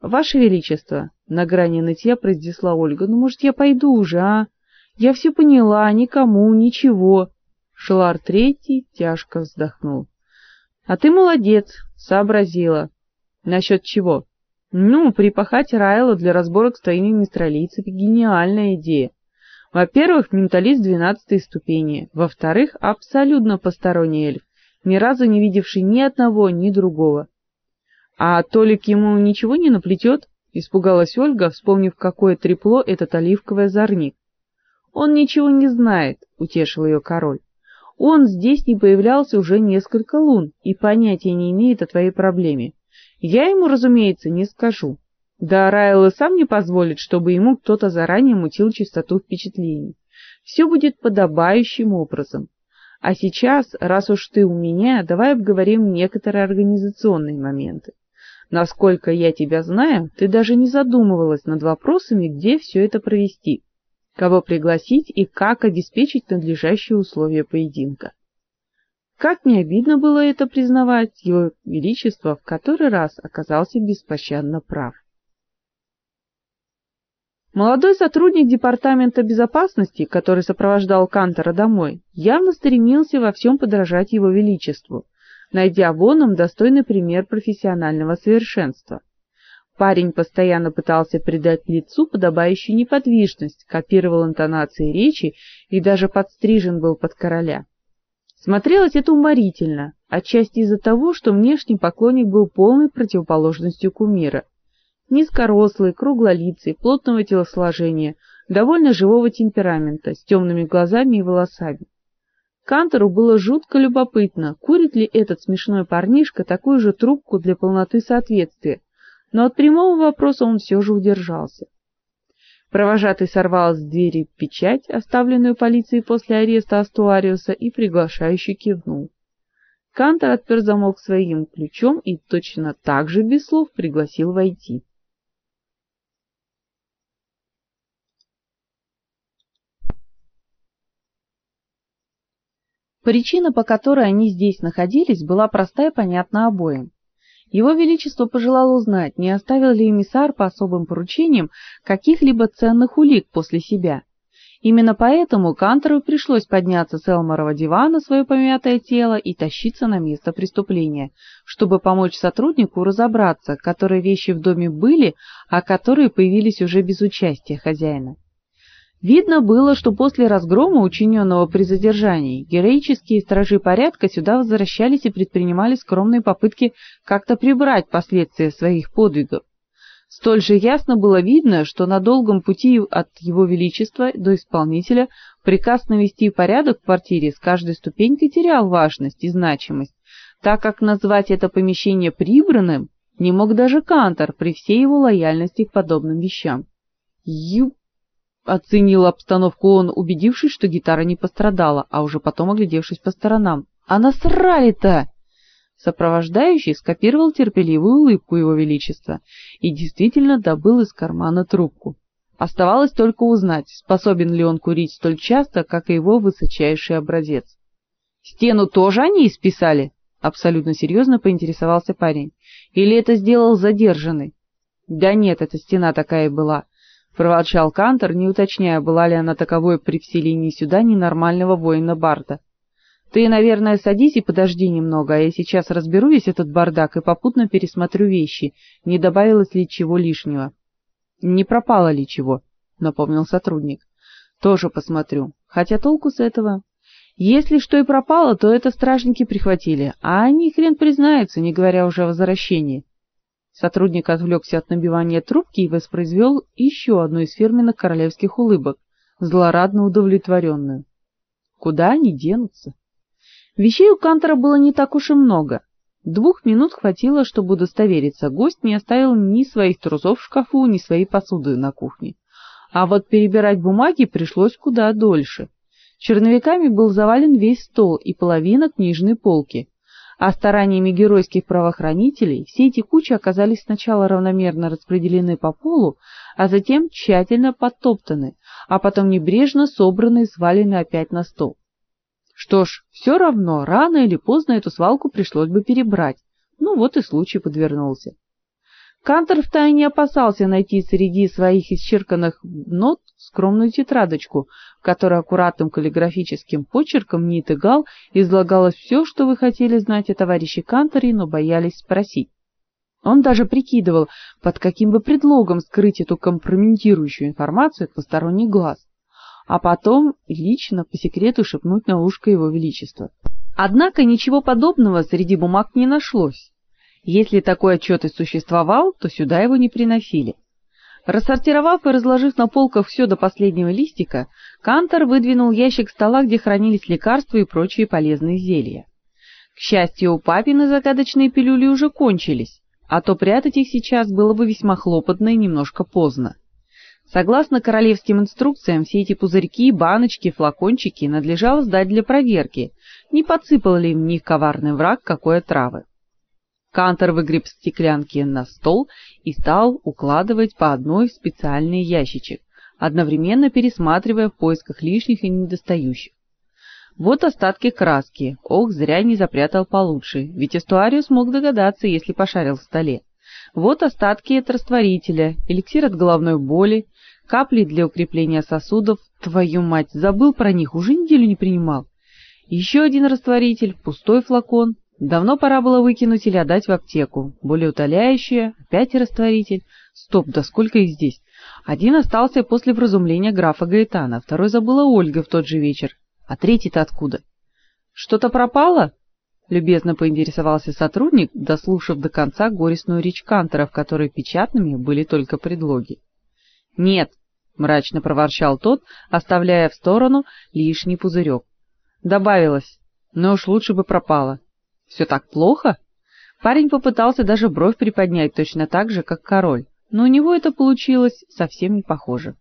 Ваше величество, на грани нытья произнесла Ольга. Ну, может, я пойду уже, а? Я все поняла, никому ничего. Шелар третий тяжко вздохнул. А ты молодец, сообразила. Насчет чего? Ну, припахать Райла для разборок с твоими мистралийцами гениальная идея. Во-первых, менталист двенадцатой ступени. Во-вторых, абсолютно посторонний эльф, ни разу не видевший ни одного, ни другого. А Толик ему ничего не наплетет? Испугалась Ольга, вспомнив, какое трепло этот оливковый озорник. Он ничего не знает, утешил ее король. Он здесь не появлялся уже несколько лун и понятия не имеет о твоей проблеме. Я ему, разумеется, не скажу. Да Райл и сам не позволит, чтобы ему кто-то заранее мутил чистоту впечатлений. Все будет подобающим образом. А сейчас, раз уж ты у меня, давай обговорим некоторые организационные моменты. Насколько я тебя знаю, ты даже не задумывалась над вопросами, где все это провести, кого пригласить и как обеспечить надлежащие условия поединка. Как не обидно было это признавать, его величество в который раз оказался беспощадно прав. Молодой сотрудник департамента безопасности, который сопровождал Кантера домой, явно стремился во всем подражать его величеству, найдя в оном достойный пример профессионального совершенства. Парень постоянно пытался придать лицу подобающую неподвижность, копировал интонации речи и даже подстрижен был под короля. Смотрелось это уморительно, отчасти из-за того, что внешний поклонник был полной противоположностью кумира. Низкорослый, круглолицый, плотного телосложения, довольно живого темперамента, с темными глазами и волосами. Кантору было жутко любопытно, курит ли этот смешной парнишка такую же трубку для полноты соответствия, но от прямого вопроса он все же удержался. Провожатый сорвал с двери печать, оставленную полицией после ареста Астуариуса, и приглашающе кивнул. Кантор отпер замок своим ключом и точно так же без слов пригласил войти. Причина, по которой они здесь находились, была проста и понятна обоим. Его величество пожелал узнать, не оставил ли эмиссар по особым поручениям каких-либо ценных улик после себя. Именно поэтому Кантору пришлось подняться с Элморова дивана свое помятое тело и тащиться на место преступления, чтобы помочь сотруднику разобраться, которые вещи в доме были, а которые появились уже без участия хозяина. Видно было, что после разгрома, учиненного при задержании, героические стражи порядка сюда возвращались и предпринимали скромные попытки как-то прибрать последствия своих подвигов. Столь же ясно было видно, что на долгом пути от его величества до исполнителя приказ навести порядок в квартире с каждой ступенькой терял важность и значимость, так как назвать это помещение прибранным не мог даже Кантор при всей его лояльности к подобным вещам. Ю оценил обстановку он, убедившись, что гитара не пострадала, а уже потом оглядевшись по сторонам. А насрали-то! Сопровождающий скопировал терпеливую улыбку его величества и действительно добыл из кармана трубку. Оставалось только узнать, способен ли он курить столь часто, как и его высочайший образец. Стену тоже они исписали? абсолютно серьезно поинтересовался парень. Или это сделал задержанный? Да нет, эта стена такая и была проворчал Кантор, не уточняя, была ли она таковой при вселении сюда ненормального воина Барта. Ты, наверное, садись и подожди немного, а я сейчас разберу весь этот бардак и попутно пересмотрю вещи, не добавилось ли чего лишнего. Не пропало ли чего, напомнил сотрудник. Тоже посмотрю. Хотя толку с этого? Если что и пропало, то это стражники прихватили, а они хрен признаются, не говоря уже о возвращении. Сотрудник отвлекся от набивания трубки и воспроизвел еще одну из фирменных королевских улыбок, злорадно удовлетворенную. Куда они денутся? Вещей у Кантора было не так уж и много. Двух минут хватило, чтобы удостовериться, гость не оставил ни своих трусов в шкафу, ни своей посуды на кухне. А вот перебирать бумаги пришлось куда дольше. Черновиками был завален весь стол и половина книжной полки а стараниями геройских правоохранителей все эти кучи оказались сначала равномерно распределены по полу, а затем тщательно подтоптаны, а потом небрежно собраны и свалены опять на стол. Что ж, все равно рано или поздно эту свалку пришлось бы перебрать. Ну вот и случай подвернулся. Кантор втайне опасался найти среди своих исчерканных нот скромную тетрадочку, в которой аккуратным каллиграфическим почерком Нит и Гал излагалось все, что вы хотели знать о товарище Канторе, но боялись спросить. Он даже прикидывал, под каким бы предлогом скрыть эту компрометирующую информацию от посторонних глаз, а потом лично по секрету шепнуть на ушко его величества. Однако ничего подобного среди бумаг не нашлось. Если такой отчет и существовал, то сюда его не приносили. Рассортировав и разложив на полках все до последнего листика, Кантор выдвинул ящик стола, где хранились лекарства и прочие полезные зелья. К счастью, у папины загадочные пилюли уже кончились, а то прятать их сейчас было бы весьма хлопотно и немножко поздно. Согласно королевским инструкциям, все эти пузырьки, баночки, флакончики надлежало сдать для проверки, не подсыпал ли в них коварный враг какой травы. Кантор выгреб стеклянки на стол и стал укладывать по одной в специальный ящичек, одновременно пересматривая в поисках лишних и недостающих. Вот остатки краски. Ох, зря не запрятал получше, ведь Эстуариус смог догадаться, если пошарил в столе. Вот остатки от растворителя, эликсир от головной боли, капли для укрепления сосудов. Твою мать, забыл про них, уже неделю не принимал. Еще один растворитель, пустой флакон. Давно пора было выкинуть или отдать в аптеку. Более утоляющее, опять растворитель. Стоп, да сколько их здесь? Один остался после вразумления графа Гаэтана, второй забыла Ольга в тот же вечер. А третий-то откуда? Что-то пропало? Любезно поинтересовался сотрудник, дослушав до конца горестную речь Кантера, в которой печатными были только предлоги. Нет, мрачно проворчал тот, оставляя в сторону лишний пузырек. Добавилось, но уж лучше бы пропало. Все так плохо? Парень попытался даже бровь приподнять точно так же, как король, но у него это получилось совсем не похоже.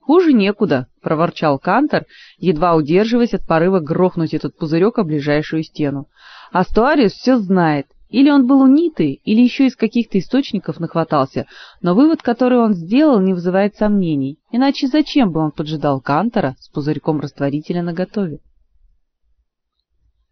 Хуже некуда, проворчал Кантор, едва удерживаясь от порыва грохнуть этот пузырек о ближайшую стену. Астуариус все знает. Или он был у или еще из каких-то источников нахватался, но вывод, который он сделал, не вызывает сомнений. Иначе зачем бы он поджидал Кантора с пузырьком растворителя наготове?